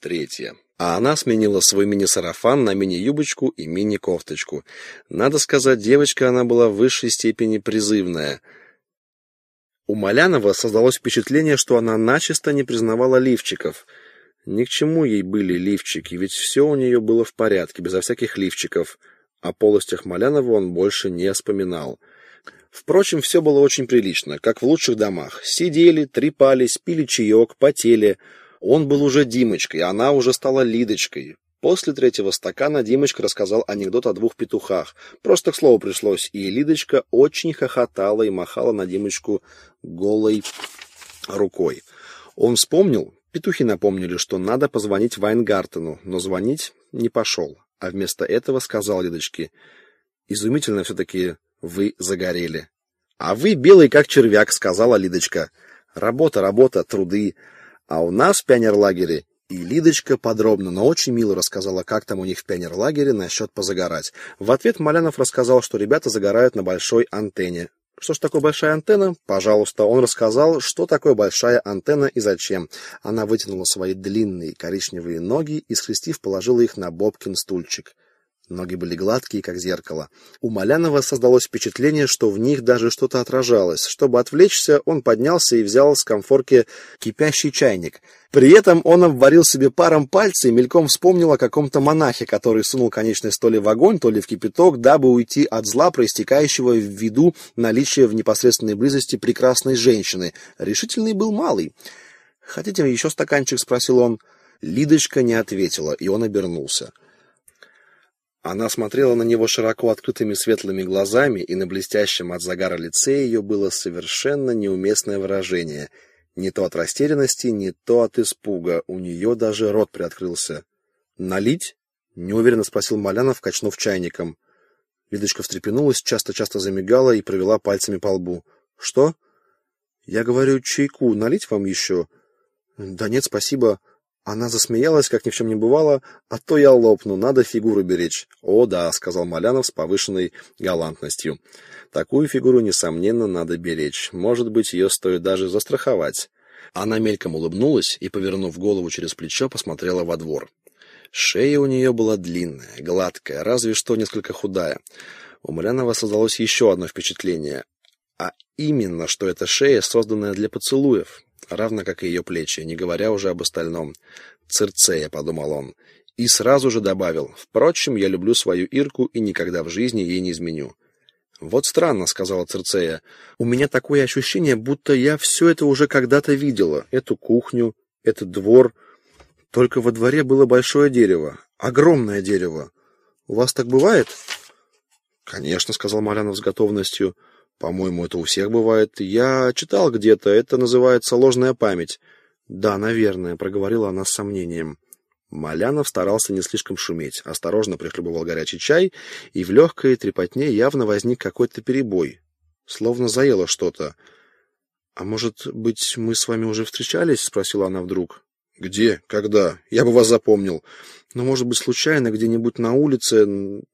Третье. А она сменила свой мини-сарафан на мини-юбочку и мини-кофточку. Надо сказать, девочка она была в высшей степени призывная. У Малянова создалось впечатление, что она начисто не признавала лифчиков. Ни к чему ей были лифчики, ведь все у нее было в порядке, безо всяких лифчиков. О полостях Малянова он больше не вспоминал. Впрочем, все было очень прилично, как в лучших домах. Сидели, трепались, пили чаек, потели — он был уже Димочкой, она уже стала Лидочкой. После третьего стакана Димочка рассказал анекдот о двух петухах. Просто к слову пришлось, и Лидочка очень хохотала и махала на Димочку голой рукой. Он вспомнил, петухи напомнили, что надо позвонить Вайнгартену, но звонить не пошел, а вместо этого сказал Лидочке, «Изумительно все-таки вы загорели». «А вы белый как червяк», — сказала Лидочка. «Работа, работа, труды». А у нас в пионерлагере и Лидочка подробно, но очень мило рассказала, как там у них в пионерлагере насчет позагорать. В ответ Малянов рассказал, что ребята загорают на большой антенне. Что ж такое большая антенна? Пожалуйста, он рассказал, что такое большая антенна и зачем. Она вытянула свои длинные коричневые ноги и, скрестив, положила их на Бобкин стульчик. Ноги были гладкие, как зеркало. У Малянова создалось впечатление, что в них даже что-то отражалось. Чтобы отвлечься, он поднялся и взял с комфорки кипящий чайник. При этом он обварил себе паром пальцы и мельком вспомнил о каком-то монахе, который сунул конечность то ли в огонь, то ли в кипяток, дабы уйти от зла, проистекающего в виду наличия в непосредственной близости прекрасной женщины. Решительный был малый. «Хотите еще стаканчик?» — спросил он. Лидочка не ответила, и он обернулся. Она смотрела на него широко открытыми светлыми глазами, и на блестящем от загара лице ее было совершенно неуместное выражение. Не то от растерянности, не то от испуга. У нее даже рот приоткрылся. «Налить?» — неуверенно спросил Малянов, качнув чайником. Лидочка встрепенулась, часто-часто замигала и провела пальцами по лбу. «Что?» «Я говорю, чайку налить вам еще?» «Да нет, спасибо. Она засмеялась, как ни в чем не бывало, а то я лопну, надо фигуру беречь. О, да, сказал Малянов с повышенной галантностью. Такую фигуру, несомненно, надо беречь. Может быть, ее стоит даже застраховать. Она мельком улыбнулась и, повернув голову через плечо, посмотрела во двор. Шея у нее была длинная, гладкая, разве что несколько худая. У Малянова создалось еще одно впечатление, а именно, что эта шея созданная для поцелуев, равно как и ее плечи, не говоря уже об остальном. «Цирцея», — подумал он, и сразу же добавил, «Впрочем, я люблю свою Ирку и никогда в жизни ей не изменю». «Вот странно», — сказала Цирцея, — «у меня такое ощущение, будто я все это уже когда-то видела, эту кухню, этот двор. Только во дворе было большое дерево, огромное дерево. У вас так бывает?» «Конечно», — сказал Малянов с готовностью, — по-моему, это у всех бывает. Я читал где-то, это называется ложная память. Да, наверное, проговорила она с сомнением. Малянов старался не слишком шуметь, осторожно прихлебывал горячий чай, и в легкой трепотне явно возник какой-то перебой. Словно заело что-то. «А может быть, мы с вами уже встречались?» — спросила она вдруг. «Где? Когда? Я бы вас запомнил. Ну, может быть, случайно, где-нибудь на улице,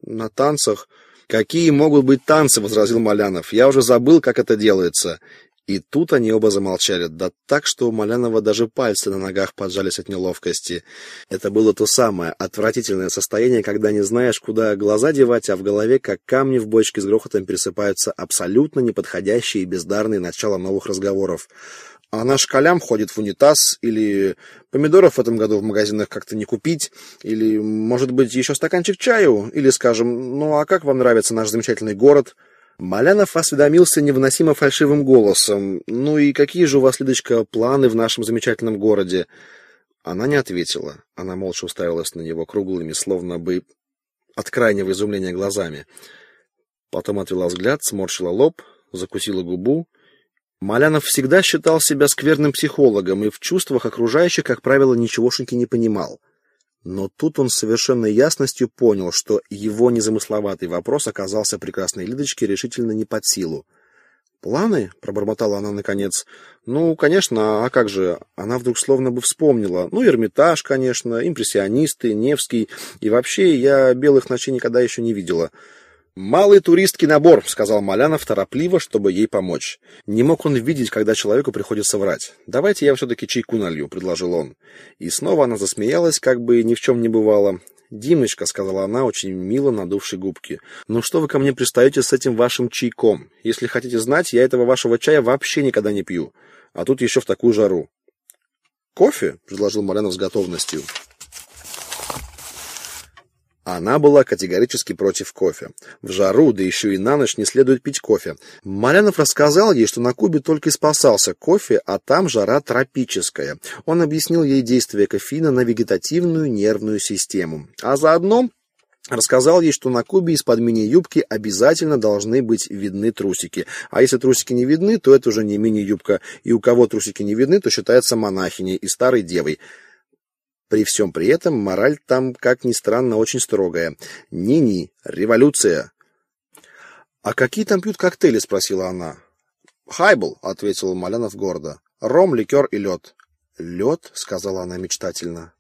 на танцах...» «Какие могут быть танцы?» — возразил Малянов. «Я уже забыл, как это делается». И тут они оба замолчали, да так, что у Малянова даже пальцы на ногах поджались от неловкости. Это было то самое отвратительное состояние, когда не знаешь, куда глаза девать, а в голове, как камни в бочке с грохотом, пересыпаются абсолютно неподходящие и бездарные начала новых разговоров а наш колям ходит в унитаз, или помидоров в этом году в магазинах как-то не купить, или, может быть, еще стаканчик чаю, или, скажем, ну а как вам нравится наш замечательный город? Малянов осведомился невыносимо фальшивым голосом. «Ну и какие же у вас, Лидочка, планы в нашем замечательном городе?» Она не ответила. Она молча уставилась на него круглыми, словно бы от крайнего изумления глазами. Потом отвела взгляд, сморщила лоб, закусила губу Малянов всегда считал себя скверным психологом и в чувствах окружающих, как правило, ничегошеньки не понимал. Но тут он с совершенной ясностью понял, что его незамысловатый вопрос оказался прекрасной Лидочке решительно не под силу. «Планы?» — пробормотала она наконец. «Ну, конечно, а как же?» Она вдруг словно бы вспомнила. «Ну, Эрмитаж, конечно, импрессионисты, Невский. И вообще, я белых ночей никогда еще не видела. «Малый туристский набор», — сказал Малянов торопливо, чтобы ей помочь. Не мог он видеть, когда человеку приходится врать. «Давайте я все-таки чайку налью», — предложил он. И снова она засмеялась, как бы ни в чем не бывало. «Димочка», — сказала она, очень мило надувшей губки, — «ну что вы ко мне пристаете с этим вашим чайком? Если хотите знать, я этого вашего чая вообще никогда не пью. А тут еще в такую жару». «Кофе?» — предложил Малянов с готовностью. Она была категорически против кофе. В жару, да еще и на ночь не следует пить кофе. Малянов рассказал ей, что на Кубе только и спасался кофе, а там жара тропическая. Он объяснил ей действие кофеина на вегетативную нервную систему. А заодно Рассказал ей, что на Кубе из-под мини-юбки обязательно должны быть видны трусики. А если трусики не видны, то это уже не мини-юбка. И у кого трусики не видны, то считается монахиней и старой девой. При всем при этом мораль там, как ни странно, очень строгая. Ни-ни, революция. «А какие там пьют коктейли?» — спросила она. «Хайбл», — ответил Малянов гордо. «Ром, ликер и лед». «Лед?» — сказала она мечтательно.